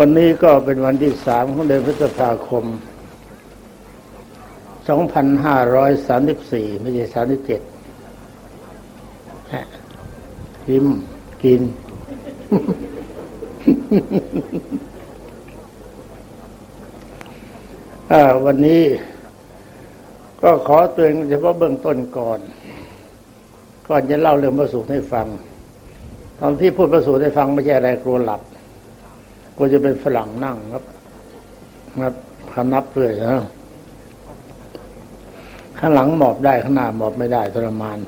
วันนี้ก็เป็นวันที่สามของเดือนพฤษภาคม 2534 ไม่ใช่ 37พิมกิน วันนี้ก็ขอเตือนเฉพาะเบื้องต้นก่อน ก่อนจะเล่าเรื่องพระสูตรให้ฟัง ตอนที่พูดพระสูตรให้ฟังไม่ใช่อะไรกลัวหลับ ก็จะเป็นฝรั่งนั่งครับนับคำนับเลยนะข้างหลังหมอบได้ข้างหน้าหมอบไม่ได้ทรมาน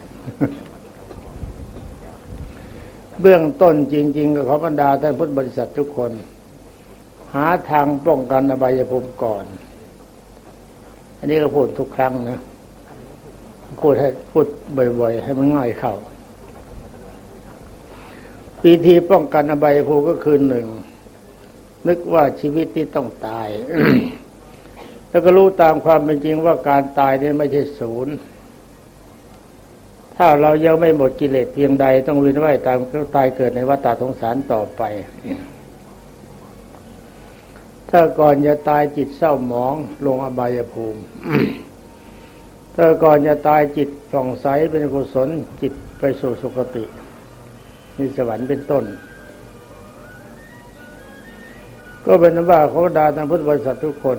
เบื้องต้นจริง ๆ ก็ขอบรรดาท่านพุทธบริษัททุกคน หาทางป้องกันอบายภูมิก่อน อันนี้ก็พูดทุกครั้งนะพูดให้พูดบ่อย ๆ ให้มันง่ายเข้าวิธีป้องกันอบายภูมิก็คือหนึ่ง นึกว่าชีวิตที่ต้องตาย แล้วก็รู้ตามความเป็นจริงว่าการตายนี่ไม่ใช่ศูนย์ ถ้าเรายังไม่หมดกิเลสเพียงใด ต้องวินว่ายตามตายเกิดในวัฏฏะสงสารต่อไป ถ้าก่อนจะตายจิตเศร้าหมองลงอบายภูมิถ้าก่อนจะตายจิตส่องใสเป็นกุศลจิตไปสู่สุคติมีสวรรค์เป็นต้น ก็เป็นว่าขอดาทางพุทธบริษัททุกคน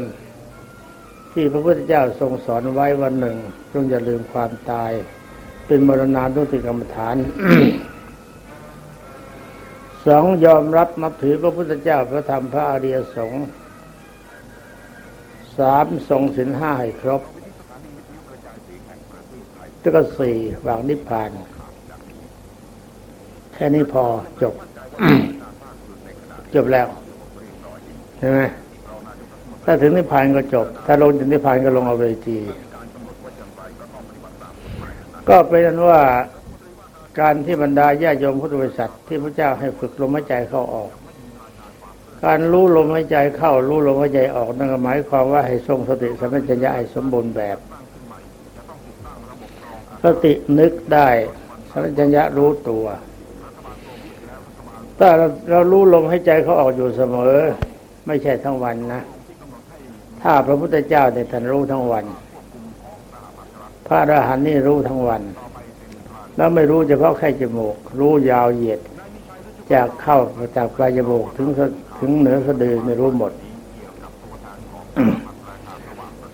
ที่พระพุทธเจ้าทรงสอนไว้วันหนึ่งจงอย่าลืมความตาย เป็นมรณานุติกรรมฐานสองยอมรับนับถือพระพุทธเจ้าพระธรรมพระอริยสงฆ์สามทรงสินห้าให้ครบแล้วก็สี่วางนิพพานแค่นี้พอจบ จบแล้ว ใช่ไหมถ้าถึงนิพพานก็จบ ถ้าลงถึงนิพพานก็ลงเอาเวทีก็เป็นนั้นว่าการที่บรรดาญาโยมพุทธบริษัทที่พระเจ้าให้ฝึกลมหายใจเข้าออก การรู้ลมหายใจเข้ารู้ลมหายใจออกนั่นหมายความว่าให้ทรงสติสัมปชัญญะให้สมบูรณ์แบบสตินึกได้สัมปชัญญะรู้ตัว ถ้าเรารู้ลมหายใจเขาออกอยู่เสมอ ไม่ใช่ทั้งวันนะ ถ้าพระพุทธเจ้าเนี่ยท่านรู้ทั้งวัน พระอรหันต์นี่รู้ทั้งวัน แล้วไม่รู้เฉพาะแค่จมูก รู้ยาวเหยียด จากเข้าจากปลายจมูกถึงถึงเหนือสะดือไม่รู้หมด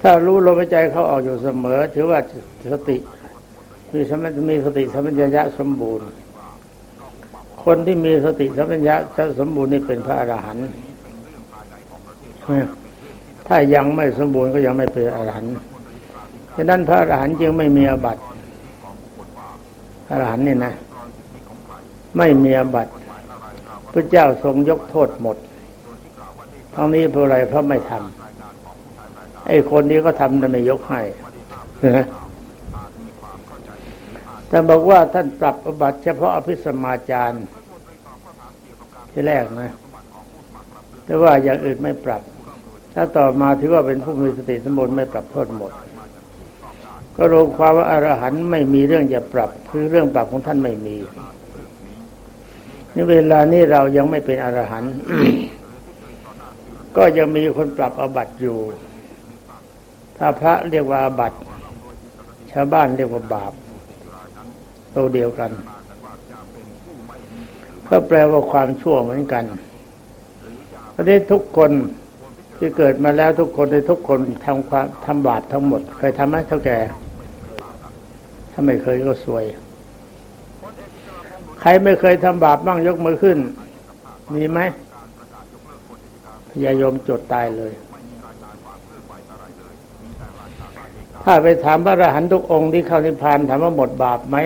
ถ้ารู้ลมหายใจเขาออกอยู่เสมอ ถือว่าสติมีสมัมีสติสัมปชัญญะสมบูรณ์ คนที่มีสติสัมปชัญญะสมบูรณ์นี่เป็นพระอรหันต์ ถ้ายังไม่สมบูรณ์ก็ยังไม่เป็นอรหันต์ฉะนั้นพระอรหันต์จึงไม่มีอบัตอรหันต์นี่นะ ไม่มีอบัตพระเจ้าทรงยกโทษหมดทั้งนี้เพราะอะไรเพราะไม่ทำไอ้คนนี้ก็ทำแต่ไม่ยกให้แต่บอกว่าท่านปรับอบัตเฉพาะอภิสมาจาร์ที่แรกนะ แต่ว่าอย่างอื่นไม่ปรับ ถ้าต่อมาถือว่าเป็นผู้มีสติสมบูรณ์ไม่ปรับโทษหมด ก็รวมความว่าอรหันต์ไม่มีเรื่องจะปรับคือเรื่องปรับของท่านไม่มีนี่เวลานี้เรายังไม่เป็นอรหันต์ก็ยังมีคนปรับอบัตอยู่ ถ้าพระเรียกว่าอบัตชาวบ้านเรียกว่าบาปตัวเดียวกันก็แปลว่าความชั่วเหมือนกันประเทศทุกคน ที่เกิดมาแล้วทุกคนในทุกคนทำความทำบาปทั้งหมด เคยทำไหมเท่าแก่ถ้าไม่เคยก็สวย ใครไม่เคยทำบาปบ้างยกมือขึ้น มีไหมอย่ายมจดตายเลย ถ้าไปถามพระอรหันตุทุกองค์ที่เข้านิพพานถามว่าหมดบาปไหม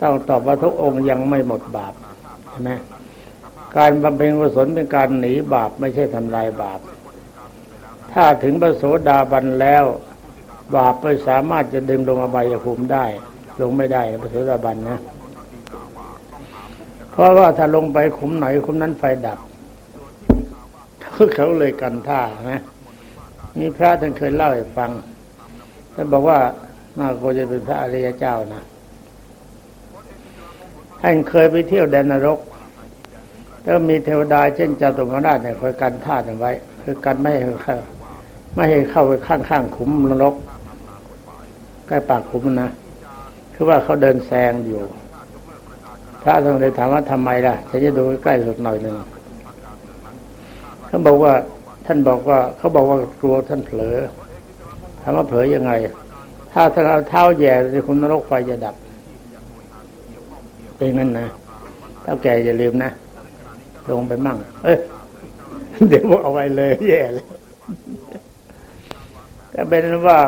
ต้องตอบว่าทุกองค์ยังไม่หมดบาปใช่ไหมการบำเพ็ญกุศลเป็นการหนีบาปไม่ใช่ทำลายบาป ถ้าถึงพระโสดาบันแล้ว บาปไม่สามารถจะดึงลงอบายภูมิได้ ลงไม่ได้พระโสดาบันนะเพราะว่าถ้าลงไปขุมไหนขุมนั้นไฟดับเขาเลยกันท่านะมีพระท่านเคยเล่าให้ฟังท่านบอกว่าน่าโกจะเป็นพระอริยเจ้านะท่านเคยไปเที่ยวแดนนรกแล้วมีเทวดาเช่นจตุมราชเนี่ยคอยกันท่าเอาไว้ คือกันไม่ให้เข้า ไม่ให้เข้าไปข้างๆขุมนรกใกล้ปากขุมนะคือว่าเขาเดินแซงอยู่พระท่านเลยถามว่าทำไมล่ะฉันจะดูใกล้สุดหน่อยหนึ่งเขาบอกว่าท่านบอกว่าเขาบอกว่ากลัวท่านเผลอถามว่าเผลอยังไง ถ้าท่านเอาเท้าแย่ในคุณนรกไฟจะดับเป็นงั้นนะเท้าแก่อย่าลืมนะลงไปมั่ง เอ้ยเดี๋ยวบอกเอาไว้เลย แย่เลย แต่เป็นว่า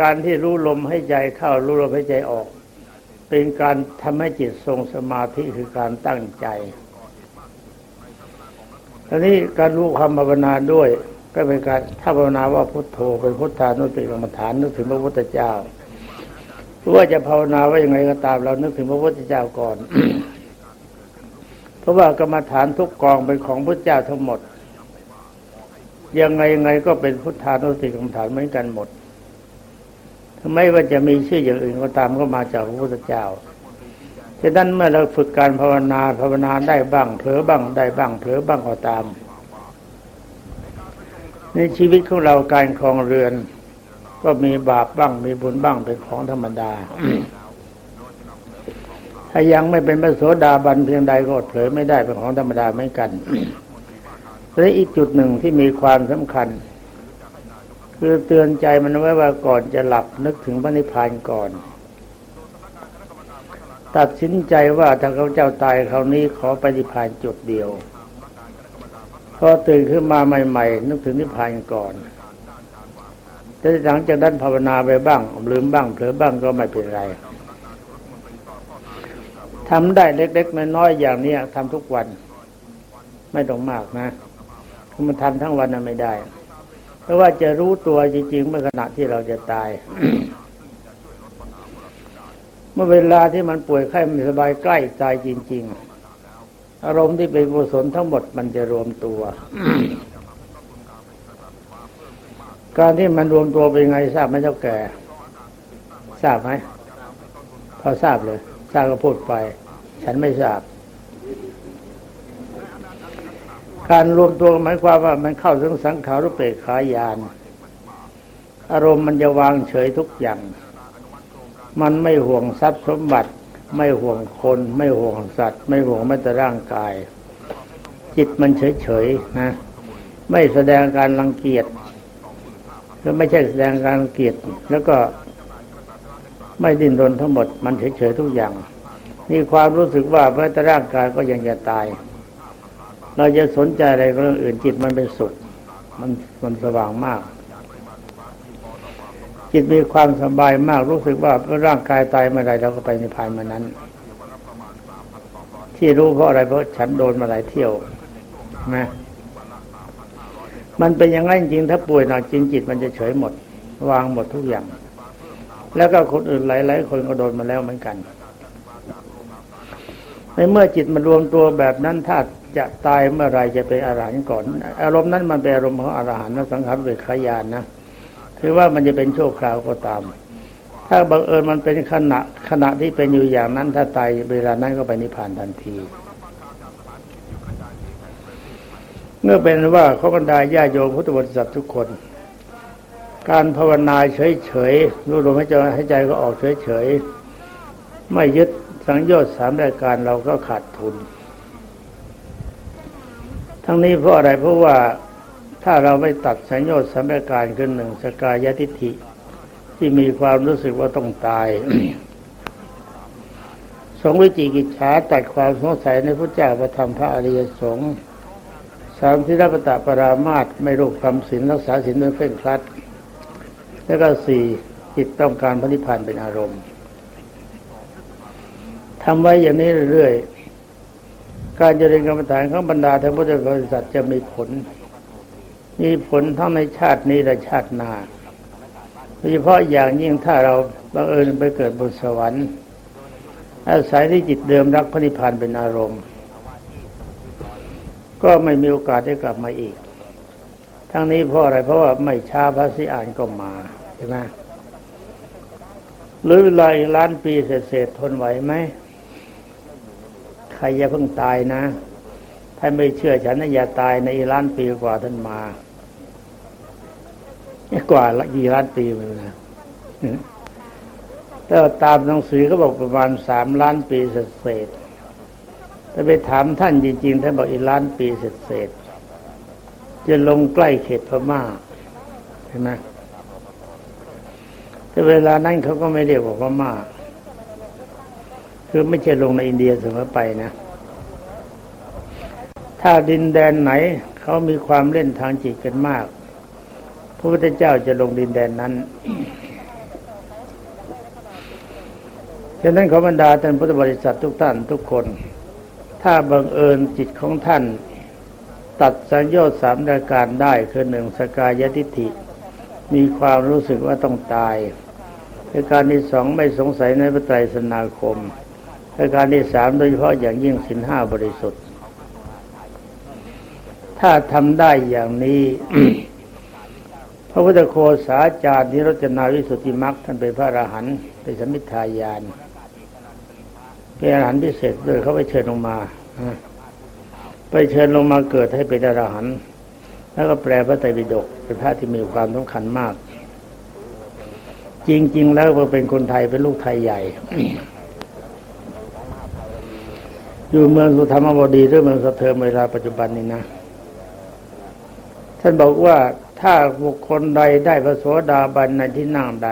การที่รู้ลมให้ใจเข้ารู้ลมให้ใจออก เป็นการทำให้จิตทรงสมาธิคือการตั้งใจทีนี้การรู้ความภาวนาด้วย ก็เป็นการถ้าภาวนาว่าพุทโธเป็นพุทธานุสติกรรมฐานนึกถึงพระพุทธเจ้าว่าจะภาวนาว่ายังไงก็ตามเรานึกถึงพระพุทธเจ้าก่อน เพราะว่ากรรมฐานทุกกองเป็นของพระเจ้าทั้งหมด ยังไงยังไงก็เป็นพุทธานุสติกรรมฐานเหมือนกันหมดทำไมว่าจะมีชื่ออย่างอื่นก็ตามก็มาจากพระพุทธเจ้าฉะนั้นเมื่อเราฝึกการภาวนาภาวนาได้บ้างเผลอบ้างได้บ้างเผลอบ้างก็ตาม ในชีวิตของเราการครองเรือน ก็มีบาปบ้างมีบุญบ้างเป็นของธรรมดาถ้ายังไม่เป็นพระโสดาบันเพียงใดก็เผลอไม่ได้เป็นของธรรมดาไม่กัน และอีกจุดหนึ่งที่มีความสำคัญ คือเตือนใจมันไว้ว่าก่อนจะหลับนึกถึงพระนิพพานก่อน ตัดสินใจว่าถ้าเขาเจ้าตายคราวนี้ขอปนิพานจุดเดียวพอตื่นขึ้นมาใหม่ ๆ นึกถึงนิพพานก่อนแต่หลังจากนั้นภาวนาไปบ้างลืมบ้างเผลอบ้างก็ไม่เป็นไรทำได้เล็ก ๆ น้อยๆอย่างนี้ทำทุกวัน ไม่ต้องมากนะ มันทำทั้งวันน่ะไม่ได้ เพราะว่าจะรู้ตัวจริงๆเมื่อขณะที่เราจะตาย เมื่อเวลาที่มันป่วยไข้ไม่สบายใกล้ตายจริง ๆ อารมณ์ที่เป็นกุศลทั้งหมดมันจะรวมตัว การที่มันรวมตัวเป็นไงทราบไหมเจ้าแก่ ทราบไหมพอทราบเลยทราบก็พูดไป ฉันไม่ทราบ การรวมตัวหมายความว่ามันเข้าถึงสังขารุเปกขายาน อารมณ์มันจะวางเฉยทุกอย่าง มันไม่ห่วงทรัพย์สมบัติ ไม่ห่วงคน ไม่ห่วงสัตว์ ไม่ห่วงแม้แต่ร่างกาย จิตมันเฉยๆนะ ไม่แสดงการรังเกียจแล้วไม่ใช่แสดงการรังเกียจแล้วก็ไม่ดิ้นรนทั้งหมด มันเฉยๆทุกอย่างมีความรู้สึกว่าแม้แต่ร่างกายก็ยังจะตาย เราจะสนใจอะไรเรื่องอื่นจิตมันเป็นสุขมันมันสว่างมาก จิตมีความสบายมากรู้สึกว่าร่างกายตายเมื่อไรเราก็ไปในภายมานั้น ที่รู้เพราะอะไรเพราะฉันโดนมาหลายเที่ยวนะมันเป็นอย่างนั้นจริงถ้าป่วยหนักจริงจิตมันจะเฉยหมด วางหมดทุกอย่าง แล้วก็คนอื่นหลายๆคนก็โดนมาแล้วเหมือนกันในเมื่อจิตมันรวมตัวแบบนั้นถ้า จะตายเมื่อไรจะเป็นอรหันต์ก่อน อารมณ์นั้นมันเป็นอารมณ์ของอรหันต์นะสังขารเวทขยานนะคือว่ามันจะเป็นโชคคราวก็ตาม ถ้าบังเอิญมันเป็นขณะขณะที่เป็นอยู่อย่างนั้น ถ้าตายเวลานั้นก็ไปนิพพานทันที เมื่อเป็นว่าขบรรดาญาโยมพุทธบริษัททุกคน การภาวนาเฉยๆรู้ลมให้ใจให้ใจก็ออกเฉยๆไม่ยึดสังโยชน์สามรายการเราก็ขาดทุน ทั้งนี้เพราะอะไรเพราะว่าถ้าเราไม่ตัดสังโยชน์สามรายการขึ้นหนึ่งสกายทิฏฐิที่มีความรู้สึกว่าต้องตายสงวิจิกิจฉาตัดความสงสัยในพระเจ้าประธรรมพระอริยสงฆ์สามทิรปตะปรามาตไม่รูปคำศีลรักษาศีลด้วยเคร่งครัด แล้วก็สี่จิตต้องการพระนิพพานเป็นอารมณ์ทำไว้อย่างนี้เรื่อย การเจริญกรรมฐานของบรรดาท่านพุทธบริษัทจะมีผล มีผลทั้งในชาตินี้และชาติหน้าโดยเฉพาะอย่างยิ่งถ้าเราบังเอิญไปเกิดบนสวรรค์ อาศัยที่จิตเดิมรักพระนิพพานเป็นอารมณ์ ก็ไม่มีโอกาสได้กลับมาอีก ทั้งนี้เพราะอะไรเพราะว่าไม่ช้าพระสิอ่านก็มาใช่ไหมหรือเวลาอีกล้านปีเศษๆทนไหวไหม ใครจะเพิ่งตายนะถท่าไม่เชื่อฉันนะอย่าตายในล้านปีกว่าท่านมากว่าละกี่ล้านปีมันนะถ้าตามหนังสือเขาบอกประมาณสามล้านปีเศษถ้าไปถามท่านจริงๆท่านบอกอีล้านปีเศษจะลงใกล้เขตพม่าเห็นไหมแต่เวลานั้นเขาก็ไม่เรียกว่าพม่า คือไม่ใช่ลงในอินเดียเสมอไปนะ ถ้าดินแดนไหนเขามีความเล่นทางจิตกันมาก พระพุทธเจ้าจะลงดินแดนนั้นฉะนั้นขอบรรดาท่านพุทธบริษัททุกท่านทุกคน ถ้าบังเอิญจิตของท่าน ตัดสัญญาสามรายการได้คือหนึ่งสกายทิฏฐิ มีความรู้สึกว่าต้องตายประการที่สองไม่สงสัยในพระไตรสนาคม ประการที่สามโดยเฉพาะอย่างยิ่งสินห้าบริสุทธิ์ ถ้าทำได้อย่างนี้ พระพุทธโคสาจารย์นิรจนาวิสุทธิมรรคท่านเป็นพระอรหันต์เป็นสมิทายานเป็นอรหันต์พิเศษด้วยเขาไปเชิญลงมาไปเชิญลงมาเกิดให้เป็นอรหันต์แล้วก็แปลพระไตรปิฎกเป็นพระที่มีความสำคัญมาก จริง ๆ แล้วเราเป็นคนไทยเป็นลูกไทยใหญ่ อยู่เมืองสุธรรมบดีหรือเมืองสะเทิมเวลาปัจจุบันนี้นะ ท่านบอกว่าถ้าบุคคลใดได้พระโสดาบันในที่นั่งใด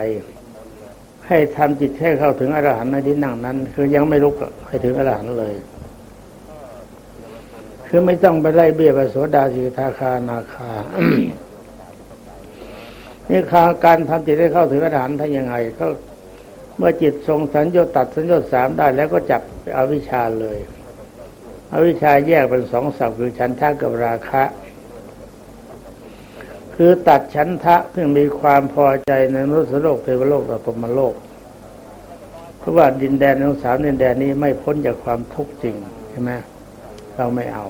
ให้ทำจิตให้เข้าถึงอรหันต์ในที่นั่งนั้น คือยังไม่ลุกให้ถึงอรหันต์เลย คือไม่ต้องไปไล่เบี้ยพระโสดาสิทาคานาคานี่คาการทำจิตให้เข้าถึงอรหันต์ทำยังไงก็เมื่อจิตทรงสัญญาตัดสัญญาสามได้แล้วก็จับอวิชชาเลย อวิชาแยกเป็นสองสับคือฉันทะกับราคะ คือตัดฉันทะเพื่อมีความพอใจในมนุษย์โลกเทวโลกและพรมโลก เพราะว่าดินแดนทั้งสามดินแดนนี้ไม่พ้นจากความทุกข์จริงใช่ไหมเราไม่เอา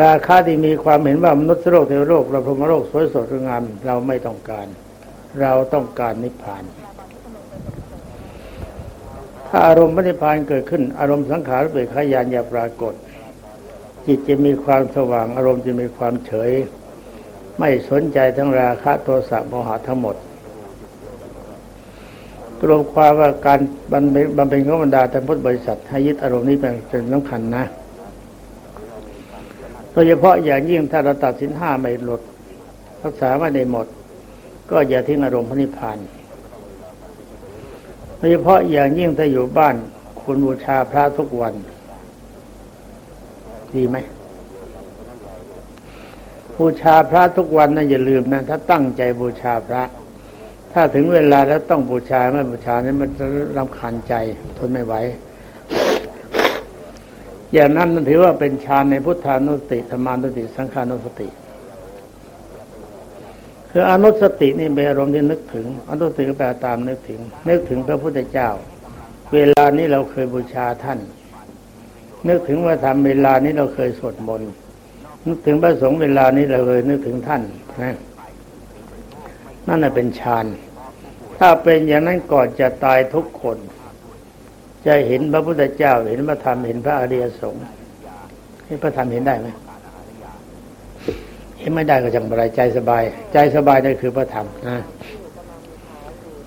ราคาที่มีความเห็นว่ามนุษย์โลกเทวโลกและพรมโลกสวยสดงามเราไม่ต้องการ เราต้องการนิพพาน ถ้าอารมณ์พระนิพพานเกิดขึ้น อารมณ์สังขารเปิดขยานอย่าปรากฏ จิตจะมีความสว่าง อารมณ์จะมีความเฉย ไม่สนใจทั้งราคะโทสะโมหะทั้งหมดกรวมความว่าการบำเพ็ญของบรรดาท่พุทธบริษัทให้ยึดอารมณ์นี้เป็นเป็นสำคัญนะโดยเฉพาะอย่างยิ่งถ้าเราตัดสินห้าไม่หลดรักษาไม่ได้หมด ก็อย่าทิ้งอารมณ์พระนิพพาน โดยเฉพาะอย่างยิ่งถ้าอยู่บ้านคุณบูชาพระทุกวัน ดีไหมบูชาพระทุกวันนะอย่าลืมนะ ถ้าตั้งใจบูชาพระ ถ้าถึงเวลาแล้วต้องบูชาไม่บูชานี่มันจะรำคาญใจทนไม่ไหวอย่างนั้นถือว่าเป็นฌานในพุทธานุสติธรรมานุสติ สังขานุสติ คืออนุสตินี่เป็นอารมณ์ที่นึกถึง อนุสติก็แปลตามนึกถึง นึกถึงพระพุทธเจ้า เวลานี้เราเคยบูชาท่าน นึกถึงว่าทำเวลานี้เราเคยสวดมนต์นึกถึงพระสงฆ์เวลานี้เราเคยนึกถึงท่านนะนั่นเป็นฌานถ้าเป็นอย่างนั้นก่อนจะตายทุกคน จะเห็นพระพุทธเจ้า เห็นพระธรรมเห็นพระอริยสงฆ์ให้พระธรรมเห็นได้ไหม เห็นไม่ได้ก็จังไรใจสบาย ใจสบายนั่นคือพระธรรมนะ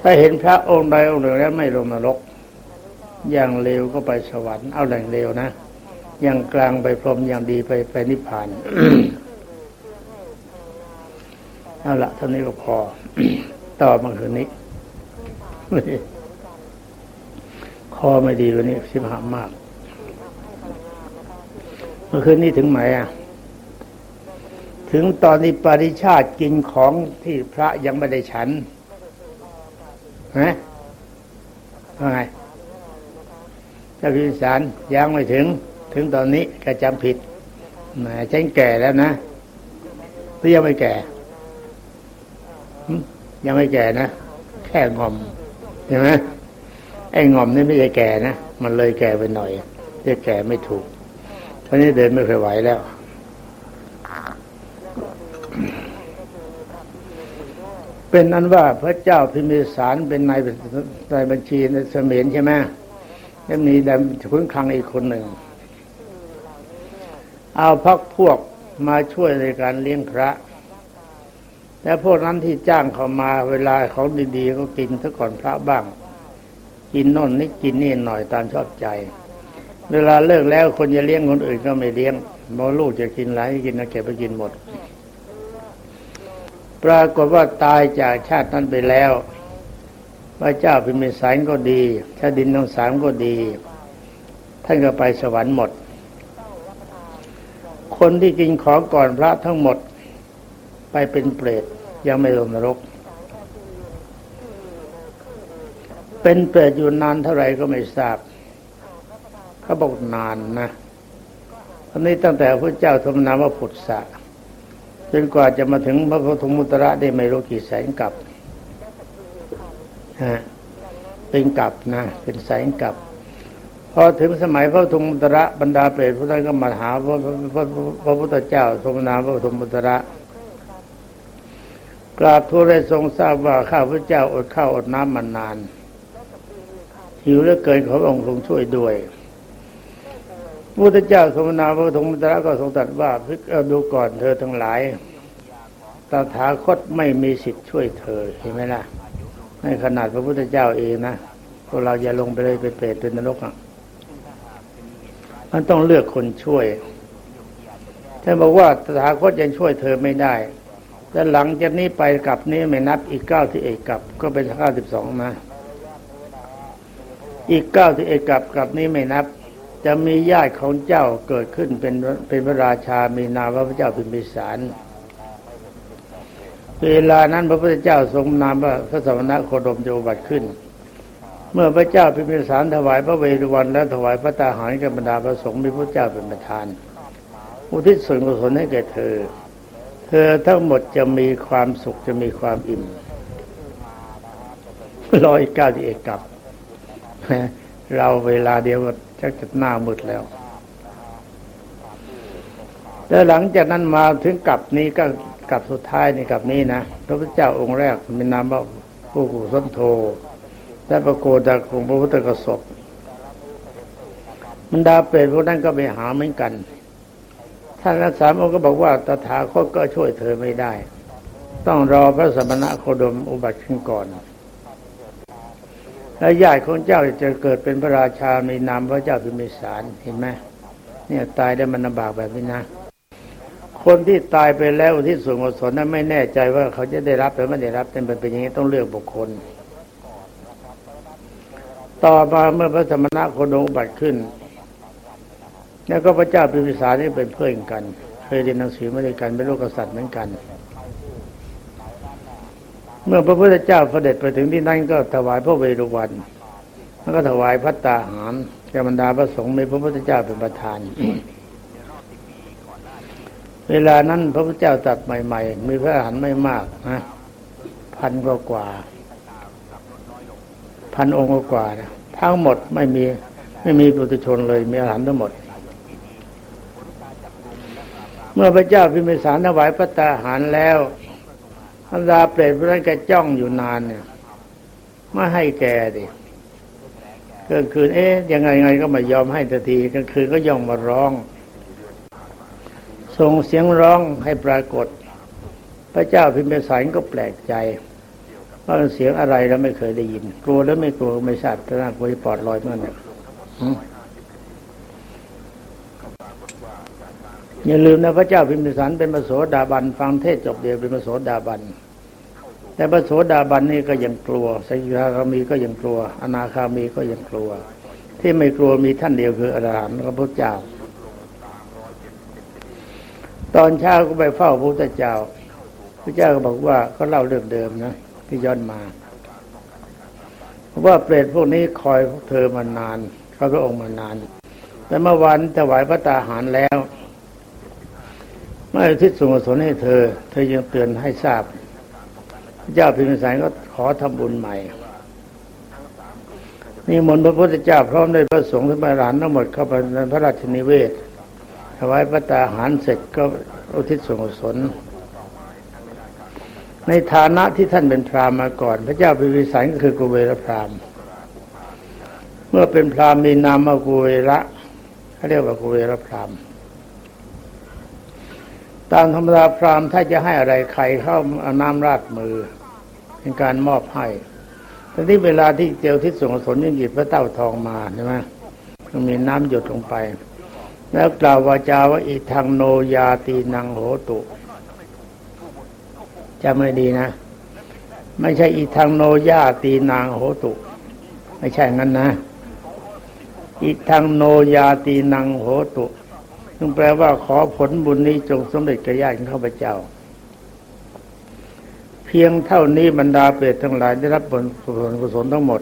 ถ้าเห็นพระองค์ใดองค์หนึ่งแล้วไม่ลงนรก อย่างเร็วก็ไปสวรรค์เอาแหล่งเร็วนะอย่างกลางไปพรหมอย่างดีไปไปนิพพานเอาละเท่านี้ก็พอ ต่อมาคืนนี้ คอไม่ดีวันนี้สิบหามาก เมื่อคืนนี้ถึงไหนอะ ถึงตอนนี้ปริชาติกินของที่พระยังไม่ได้ฉันนะว่าไงเจ้าพิสารยังไม่ถึง ถึงตอนนี้ก็จำผิดแหมฉันแก่แล้วนะหรือยังไม่แก่ ยังไม่แก่นะ แค่งอมใช่ไหมไอ้งอมนี่ไม่ใช่แก่นะ มันเลยแก่ไปหน่อยจะแก่ไม่ถูกตอนนี้เดินไม่เคยไหวแล้ว เป็นนั้นว่าพระเจ้าพิมิสารเป็นนายนายบัญชีในเสมียนใช่ไหมแล้วมีดำคุ้นคลังอีกคนหนึ่ง เอาพักพวกมาช่วยในการเลี้ยงพระ และพวกนั้นที่จ้างเขามาเวลาของดีๆ ก็กินซะก่อนพระบ้าง กินน่นนิดกินนี่หน่อยตามชอบใจ เวลาเลิกแล้วคนจะเลี้ยงคนอื่นก็ไม่เลี้ยงมอลูกจะกินอะไรกินนะเก็บไปกินหมด ปรากฏว่าตายจากชาตินั้นไปแล้ว พระเจ้าพิมพิสารก็ดีชาดินทั้งสามก็ดี ท่านก็ไปสวรรค์หมด คนที่กินของก่อนพระทั้งหมด ไปเป็นเปรตยังไม่ลงนรก เป็นเปรตอยู่นานเท่าไรก็ไม่ทราบเขาบอกนานนะอันนี้ตั้งแต่พระเจ้าทมนามว่าพุทธะ จนกว่าจะมาถึงพระพุทธมุตระได้ไม่รู้กี่แสนกับฮะเป็นกับนะ เป็นแสนกับพอถึงสมัยพระพุทธมุตระบรรดาเปรตพระท่านก็มาหาพระพระพระพุทธเจ้าทมนามพระพุทธมุตระกราบทูลได้ทรงทราบว่าข้าพระเจ้าอดข้าวอดน้ำมานานหิวเหลือเกินขอองค์ทรงช่วยด้วย พระพุทธเจ้าทรงนาพระธงมุตระก็ทรงตรัสว่าพิกดูก่อนเธอทั้งหลายตถาคตไม่มีสิทธิ์ช่วยเธอเห็นไหมล่ะในขนาดพระพุทธเจ้าเองนะพวกเราอย่าลงไปเลยไปเปรตเป็นนรกอะมันต้องเลือกคนช่วยท่านบอกว่าตถาคตยังช่วยเธอไม่ได้แต่หลังจากนี้ไปกลับนี้ไม่นับอีกเก้าที่เอกกลับ ก็เป็นเก้าสิบสองนะ อีกเก้าที่เอกกลับกลับนี้ไม่นับ จะมีญาติของเจ้าเกิดขึ้นเป็นเป็นพระราชา มีนามว่าพระเจ้าพิมพิสาร เวลานั้นพระพุทธเจ้าทรงนามว่าพระสมณะโคดมจะอุบัติขึ้น เมื่อพระเจ้าพิมพิสารถวายพระเวรุวันและถวายพระตาหารกับบรรดาพระสงฆ์มีพระเจ้าเป็นประธาน อุทิศส่วนกุศลให้แก่เธอ เธอทั้งหมดจะมีความสุขจะมีความอิ่มรออีกเก้าที่เอกกับ เราเวลาเดียวชักจะหน้ามืดแล้ว แล้วหลังจากนั้นมาถึงกลับนี้ก็กลับสุดท้ายในกลับนี้นะพระพุทธเจ้าองค์แรกมีนามว่าผู้กุศลโทและประโกดาของพระพุทธกสบบรรดาเปรตพวกนั้นก็ไปหาเหมือนกันท่านรักษาองค์ก็บอกว่าตถาคตก็ช่วยเธอไม่ได้ ต้องรอพระสมณะโคดมอุบัติขึ้นก่อน และญาติของเจ้าจะเกิดเป็นพระราชามีนามพระเจ้าพิมิสารเห็นไหมเนี่ยตายได้มันลำบากแบบนี้นะคนที่ตายไปแล้วที่ส่วนกุศลนั้นไม่แน่ใจว่าเขาจะได้รับหรือไม่ได้รับแต่เป็นอย่างนี้ต้องเลือกบุคคล ต่อมาเมื่อพระสมณะโคดงบัติขึ้น แล้วก็พระเจ้าพิมิสารนี่เป็นเพื่อนกัน เคยเรียนหนังสือมาด้วยกันเป็นลูกกษัตริย์เหมือนกัน เมื่อพระพุทธเจ้าเสด็จไปถึงที่นั่นก็ถวายพระเวรุวันแล้วก็ถวายพัตตาหารแก่บรรดาพระสงฆ์มีพระพุทธเจ้าเป็นประธาน เวลานั้นพระพุทธเจ้าตัดใหม่ ๆ มีพระอาหารไม่มากนะพันกว่ากว่า พันองค์กว่านะทั้งหมดไม่มีไม่มีปุถุชนเลย มีอาหารทั้งหมด เมื่อพระเจ้าพิมพิสารถวายพระตาหารแล้ว รรดาเปรตพวกนั้นแกจ้องอยู่นานเนี่ยไม่ให้แกดิกลางคืนเอ๊ยยังไงไงก็ไม่ยอมให้ทันทีกลางคืนก็ย่องมาร้อง ส่งเสียงร้องให้ปรากฏ พระเจ้าพิมพิสารก็แปลกใจว่าเสียงอะไรแล้วไม่เคยได้ยิน กลัวแล้วไม่กลัวไม่ทราบแต่น่ากลัวปลอดลอยเมื่อนี่อย่าลืมนะพระเจ้าพิมพิสารเป็นพระโสดาบัน ฟังเทศจบเดียวเป็นพระโสดาบัน แต่พระโสดาบันนี่ก็ยังกลัวสกิทาคามีก็ยังกลัว อนาคามีก็ยังกลัว ที่ไม่กลัวมีท่านเดียวคืออรหันต์พระพุทธเจ้า ตอนเช้าก็ไปเฝ้าพระพุทธเจ้าพระเจ้าก็บอกว่าก็เล่าเรื่องเดิมนะที่ย้อนมาว่าเปรตพวกนี้คอยพวกเธอมานานเขาพระองค์มานาน แต่เมื่อวันถวายพระตาหารแล้วเมื่อทิศส่งสนให้เธอ เธอยังเตือนให้ทราบ พระเจ้าพิมพิสารก็ขอทำบุญใหม่นี่มนพระพุทธเจ้าพร้อมด้วยพระสงฆ์ทั้งหลานทั้งหมดเข้าไปในพระราชนิเวศถวายพระตาหารเสร็จก็อุทิศส่วนกุศลในฐานะที่ท่านเป็นพราหมณ์มาก่อน พระเจ้าพิมพิสารก็คือกุเวรพราหมณ์ เมื่อเป็นพราหมณ์มีนามว่ากุเวระเขาเรียกว่ากุเวรพราหมณ์ ตามธรรมดาพราหมณ์ถ้าจะให้อะไรใครเข้าเอาน้ำราดมือ เป็นการมอบให้แต่ที่เวลาที่เจียวทิศสงสนยังหยิบพระเต้าทองมาใช่ไหมมันมีน้ำหยดลงไป แล้วกล่าววาจาว่าอีทางโนยาตีนังโหตุจำไม่ดีนะ ไม่ใช่อีทางโนยาตีนางโหตุ ไม่ใช่งั้นนะ อีทางโนยาตีนังโหตุ ซึ่งแปลว่าขอผลบุญนี้จงสำเร็จกระยาของข้าพเจ้า เพียงเท่านี้บรรดาเปรตทั้งหลายได้รับผลผลกุศลทั้งหมด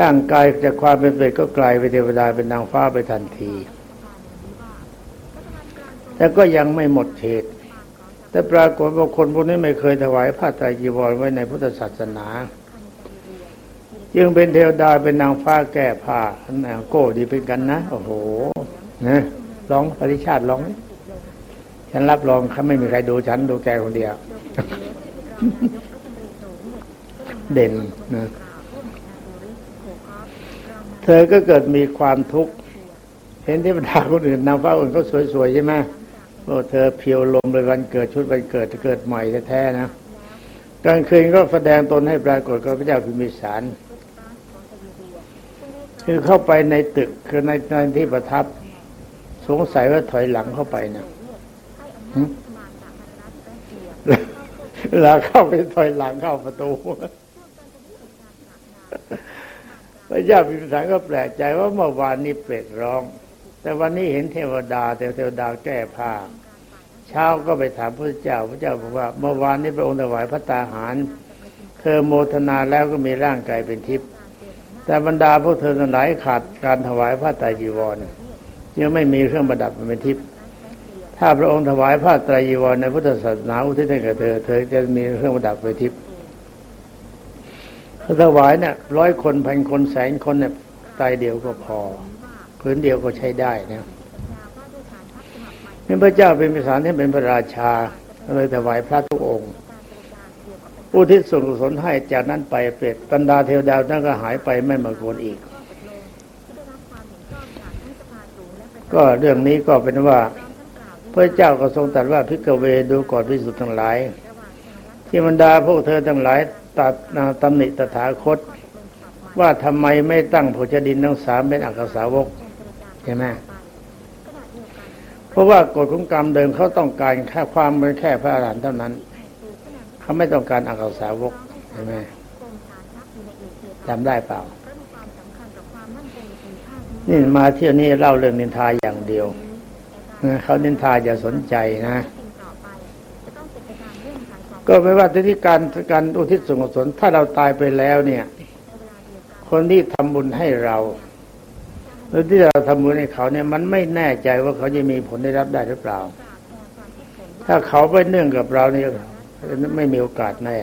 ร่างกายจากความเป็นเปรตก็กลายเป็นเทวดาเป็นนางฟ้าไปทันที แต่ก็ยังไม่หมดเหตุแต่ปรากฏว่าคนพวกนี้ไม่เคยถวายผ้าไตรจีวรไว้ในพุทธศาสนาจึงเป็นเทวดาเป็นนางฟ้าแก้ผ้าอนางโก้ดีเป็นกันนะ โอ้โหนะ ลองปริชาติลอง ฉันรับรองเขาไม่มีใครดูฉันดูแกคนเดียว เด่นนะเธอก็เกิดมีความทุกข์เห็นที่บรรดาคนอื่นนางฟ้าอื่นเขาสวยๆใช่ไหมโอ้เธอเพียวลมเลยวันเกิดชุดวันเกิดเกิดใหม่แท้ๆนะกลางคืนก็แสดงตนให้ปรากฏกับพระเจ้าพิมพิสาร คือเข้าไปในตึกคือในในที่ประทับ สงสัยว่าถอยหลังเข้าไปนะแล้วเข้าไปถอยหลังเข้าประตูพระเจ้าพิมพิสารก็แปลกใจว่าเมื่อวานนี้เปรตร้อง แต่วันนี้เห็นเทวดา แต่เทวดาแก้ผ้าเช้าก็ไปถามพระเจ้า พระเจ้าบอกว่า เมื่อวานนี้พระองค์ถวายพระตาหารเธอโมทนาแล้วก็มีร่างกายเป็นทิพย์แต่บรรดาพวกเธอทั้งหลายขาดการถวายผ้าไตรจีวร ยังไม่มีเครื่องประดับเป็นทิพย์ถ้าพระองค์ถวายผ้าไตรจีวรในพุทธศาสนาอุทิศให้แก่เธอ เธอจะมีเครื่องประดับเป็นทิพย์ถ้าถวายเนี่ยร้อยคนพันคนแสนคนเนี่ยไตรเดียวก็พอพื้นเดียวก็ใช้ได้นะนี่พระเจ้าเป็นพิสารที่เป็นพระราชาเลยถวายพระทุกองค์ผู้ที่ส่งกุศลให้จากนั้นไปเปรตบรรดาเทวดานั่นก็หายไปไม่มากวนอีก ก็เรื่องนี้ก็เป็นว่าพระเจ้าก็ทรงตรัสว่าพิกเวดูก่อนพิสุทธ์ทั้งหลาย ที่บรรดาพวกเธอทั้งหลายตัดตำหนิตถาคต ว่าทำไมไม่ตั้งโพชดินทั้งสามเป็นอักษาวกใช่ไหมเพราะว่ากฎของกรรมเดิมเขาต้องการแค่ความเป็นแค่พระอรหันต์เท่านั้นเขาไม่ต้องการอักษาวกใช่ไหมจำได้เปล่า นี่มาเที่ยวนี้เล่าเรื่องนินทาอย่างเดียวเขานินทาอย่าสนใจนะ ก็ไม่ว่าที่การการอุทิศส่วนกุศลถ้าเราตายไปแล้วเนี่ย คนที่ทำบุญให้เราหรือที่เราทำบุญให้เขาเนี่ยมันไม่แน่ใจว่าเขาจะมีผลได้รับได้หรือเปล่า ถ้าเขาไปเนื่องกับเราเนี่ยไม่มีโอกาสแน่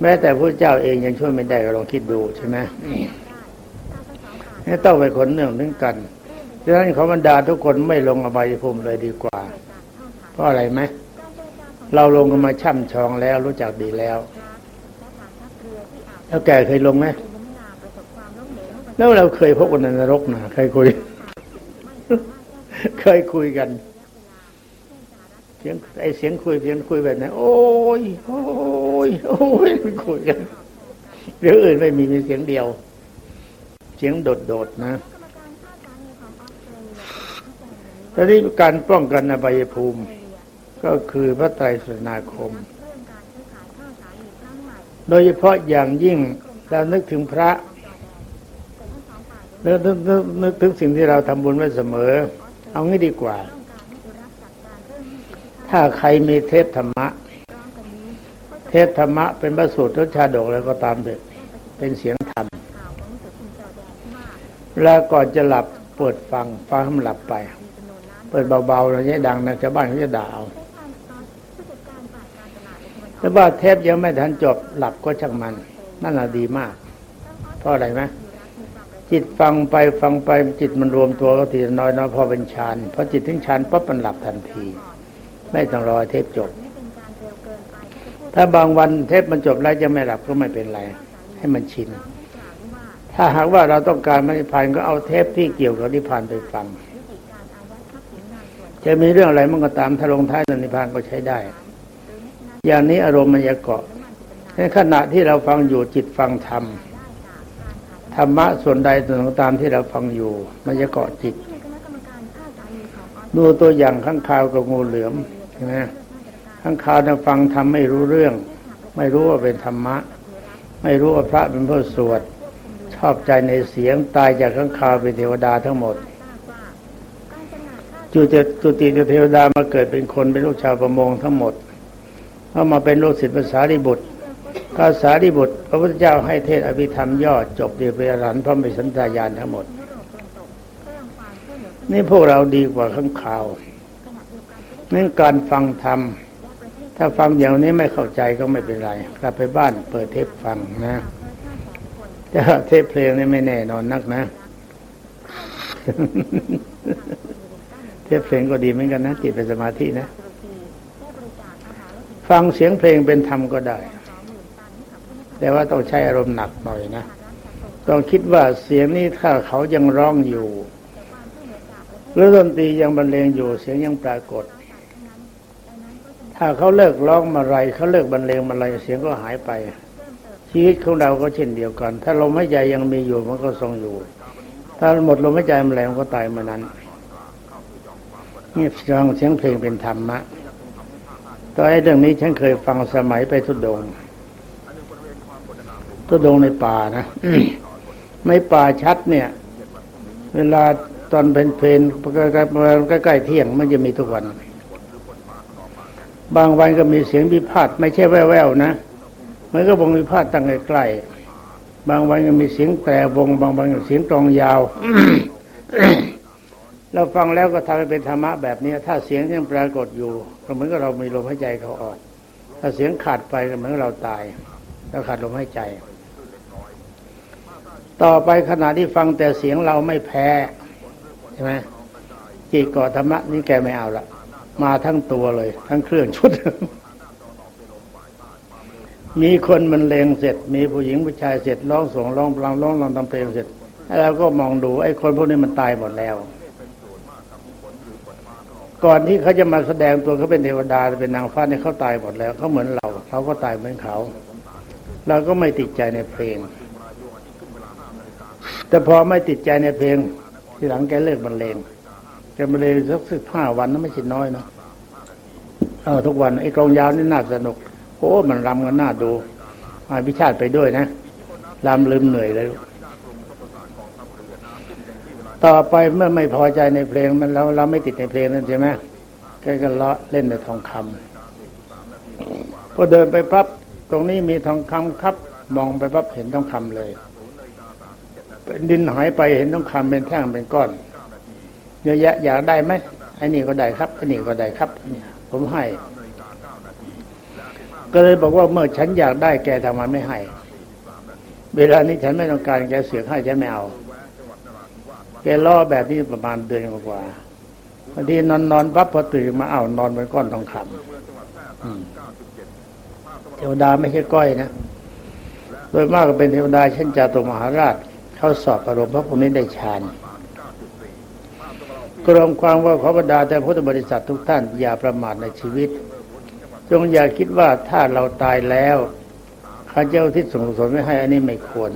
แม้แต่พระเจ้าเองยังช่วยไม่ได้ก็ลองคิดดูใช่ไหม นี่ต้องไปคนเนื่องนึงกันดังนั้นขอบรรดาทุกคนไม่ลงอบายภูมิเลยดีกว่า เพราะอะไรไหมเราลงกันมาช่ำชองแล้วรู้จักดีแล้ว แล้วแกเคยลงไหมแล้วเราเคยพบกันในนรกนะเคยคุย เคยคุยกันเสียงไอเสียงคุยเสียงคุยแบบไหนโอ้ยโอ้ยโอ้ยคุยกันเรื่องอื่นไม่มีมีเสียงเดียว เสียงโดดๆนะตอนนี้การป้องกันอบายภูมิ ก็คือพระไตรสนาคม โดยเฉพาะอย่างยิ่งเรานึกถึงพระนึกนึกนึกนึกถึงสิ่งที่เราทำบุญไว้เสมอ เอางี้ดีกว่า ถ้าใครมีเทพธรรมะ เทพธรรมะเป็นพระสูตรรชาดกแล้วก็ตามเถอะเป็นเสียงธรรม แล้วก่อนจะหลับเปิดฟังฟังให้มันหลับไป เปิดเบาๆแล้วเนี่ดังนะชาวบ้านเขาจะด่าเอาแต่ว่าเทพยังไม่ทันจบหลับก็ช่างมัน นั่นแหละดีมาก เพราะอะไรไหมจิตฟังไปฟังไปจิตมันรวมตัวก็ทีน้อยน้อยพอเป็นฌานพอจิตถึงฌานปั๊บมันหลับทันที ไม่ต้องรอเทปจบ ถ้าบางวันเทปมันจบแล้วจะไม่หลับก็ไม่เป็นไร ให้มันชิน ถ้าหากว่าเราต้องการมรรคผานก็เอาเทปที่เกี่ยวกับนิพพานไปฟัง จะมีเรื่องอะไรมันก็ตามถ้าลงท้ายนิพพานก็ใช้ได้ อย่างนี้อารมณ์มันจะเกาะในขณะที่เราฟังอยู่จิตฟังธรรมธรรมะส่วนใดส่วนตามที่เราฟังอยู่ มันจะเกาะจิต ดูตัวอย่างข้างคาวกับงูเหลือมใช่ไหมข้างคาวนะฟังทำไม่รู้เรื่อง ไม่รู้ว่าเป็นธรรมะ ไม่รู้ว่าพระเป็นผู้สวด ชอบใจในเสียงตายจากข้างคาวเป็นเทวดาทั้งหมด จุติจุติเทวดามาเกิดเป็นคนเป็นลูกชาวประมงทั้งหมดเข้ามาเป็นลูกศิษย์ภาษาดิบุตรภาษาดิบุตร พระพุทธเจ้าให้เทศอภิธรรมย่อจบเดียวไปอรหันต์พร้อมไปสัญญาญาณทั้งหมด นี่พวกเราดีกว่าข้างข่าวนั่การฟังธรรมถ้าฟังอย่างนี้ไม่เข้าใจก็ไม่เป็นไร กลับไปบ้านเปิดเทปฟังนะ แต่เทปเพลงนี่ไม่แน่นอนนักนะ เทปเพลงก็ดีเหมือนกันนะจิตเป็นสมาธินะ ฟังเสียงเพลงเป็นธรรมก็ได้ แต่ว่าต้องใช้อารมณ์หนักหน่อยนะต้องคิดว่าเสียงนี้ถ้าเขายังร้องอยู่หรือดนตรียังบรรเลงอยู่เสียงยังปรากฏ ถ้าเขาเลิกร้องมาไรเขาเลิกบรรเลงมาไรเสียงก็หายไป ชีวิตของเราก็เช่นเดียวกัน ถ้าลมหายใจยังมีอยู่มันก็ทรงอยู่ ถ้าหมดลมหายใจมันแล้วก็ตายมื่อนั้นนี่ฟังเสียงเพลงเป็นธรรมะตอนไอ้เรื่องนี้ฉันเคยฟังสมัยไปทุดงทุดงในป่านะในป่าชัดเนี่ย เวลาตอนเป็นเพลนใกล้ๆเที่ยงมันจะมีทุกวัน บางวันก็มีเสียงพิพาทไม่ใช่แว่วๆนะ มันก็วงพิพาทตั้งใกล้ๆบางวันก็มีเสียงแต่วง บางวันก็เสียงตรองยาวเราฟังแล้วก็ทำให้เป็นธรรมะแบบนี้ ถ้าเสียงยังปรากฏอยู่ก็เหมือนกับเรามีลมหายใจเขาออก ถ้าเสียงขาดไปก็เหมือนเราตายเราขาดลมหายใจ ต่อไปขณะที่ฟังแต่เสียงเราไม่แพ้ใช่ไหมจีก่อธรรมะนี่แกไม่เอาละมาทั้งตัวเลย ทั้งเครื่องชุด มีคนมันเลงเสร็จ มีผู้หญิงผู้ชายเสร็จร้องสงร้องพลังร้องรำทำเพลงเสร็จแล้วก็มองดูไอ้คนพวกนี้มันตายหมดแล้ว ก่อนที่เขาจะมาแสดงตัวเขาเป็นเทวดาเป็นนางฟ้าเนี่ยเขาตายหมดแล้วเขาเหมือนเราเขาก็ตายเหมือนเขาเราก็ไม่ติดใจในเพลง แต่พอไม่ติดใจในเพลง ทีหลังแกเลิกบรรเลงแกบรรเลงสักสิบห้าวันนั้นไม่ใช่น้อยเนาะเออทุกวันไอ้กองยาวนี่น่าสนุก โอ้มันรำกันน่าดูมาพิชาติไปด้วยนะรำลืมเหนื่อยเลย ต่อไปเมื่อไม่พอใจในเพลงมันเราเราไม่ติดในเพลงนั่นใช่ไหมแกก็เลาะเล่นในทองคำพอเดินไปปั๊บตรงนี้มีทองคำครับ มองไปปั๊บเห็นทองคำเลยดินหายไปเห็นต้องคำเป็นแท่งเป็นก้อนเยอะแยะอยากได้ไหมไอ้นี่ก็ได้ครับไอ้นี่ก็ได้ครับเนี่ยผมให้ ก็เลยบอกว่าเมื่อฉันอยากได้แกทำไมไม่ให้ เวลานี้ฉันไม่ต้องการแกเสือกให้ฉันไม่เอาแกล่อแบบนี้ประมาณเดือนกว่าบางทีนอนนอนปั๊บพอตื่นมาเอานอนเป็นก้อนทองคำเทวดาไม่ใช่ก้อยนะโดยมากก็เป็นเทวดาเช่นจาตุมหาราช เข้าสอบอารมณ์พระพวกนี้ได้ฌานกรมความว่าขอบรรดาแต่พุทธบริษัททุกท่านอย่าประมาทในชีวิต จงอย่าคิดว่าถ้าเราตายแล้วข้าเจ้าที่ส่งสนไม่ให้อันนี้ไม่ควร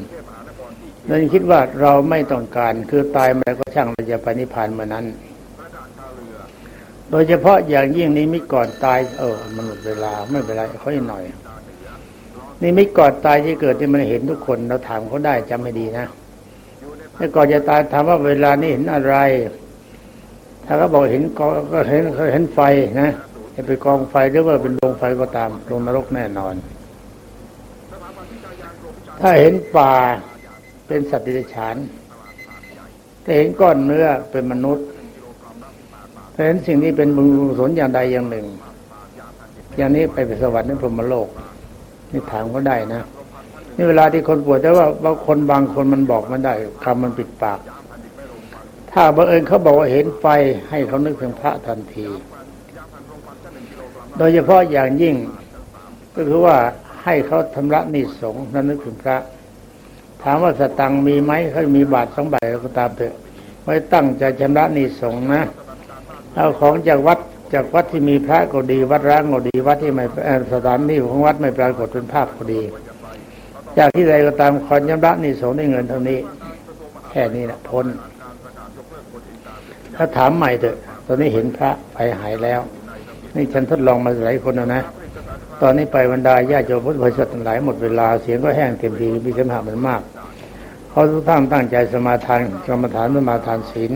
นั่นคิดว่าเราไม่ต้องการคือตายมาแล้วก็ช่างเราจะไปนิพพานเมื่อนั้น โดยเฉพาะอย่างยิ่งนี้มิก่อนตาย เออมันหมดเวลาไม่เป็นไรค่อยหน่อย นี่มิก่อนตายที่เกิดที่มันเห็นทุกคนเราถามเขาได้จำไม่ดีนะแต่ก่อนจะตายถามว่าเวลานี้เห็นอะไร ถ้าเขาบอกเห็นก็เห็นเห็นไฟนะ จะไปกองไฟหรือว่าเป็นดวงไฟก็ตามลงนรกแน่นอน ถ้าเห็นป่าเป็นสัตว์ดิบฉานถ้าเห็นก้อนเนื้อเป็นมนุษย์ถ้าเห็นสิ่งที่เป็นบุญกุศลอย่างใดอย่างหนึ่ง อย่างนี้ไปเป็นสวรรค์ในพรหมโลกนี่ถามก็ได้นะนี่เวลาที่คนปวดแต่ว่าบางคนบางคนมันบอกไม่ได้คำมันปิดปาก ถ้าบังเอิญเขาบอกว่าเห็นไฟให้เขานึกถึงพระทันที โดยเฉพาะอย่างยิ่ง ก็คือว่าให้เขาทำระนิสงนั้นนึกถึงพระ ถามว่าสตังมีไหมเขามีบาทสองใบก็ตามเถอะไว้ตั้งใจชำระนิสงนะเอาของจากวัดจากวัดที่มีพระก็ดี วัดร้างก็ดีวัดที่ไม่สถานที่ของวัดไม่ปรากฏเป็นภาพก็ดี จากที่ใดก็ตามคอนยำระนี่สงฆ์ได้เงินเท่านี้ แค่นี้แหละพ้นถ้าถามใหม่เถอะ ตอนนี้เห็นพระไปหายแล้ว นี่ฉันทดลองมาหลายคนแล้วนะ ตอนนี้ไปบรรดาญาติโยมพุทธบริษัทหลายหมดเวลาเสียงก็แห้งเต็มทีมีสมาธิมันมากเขาทุกท่านตั้งใจสมาทานกรรมฐานสมาทานศีล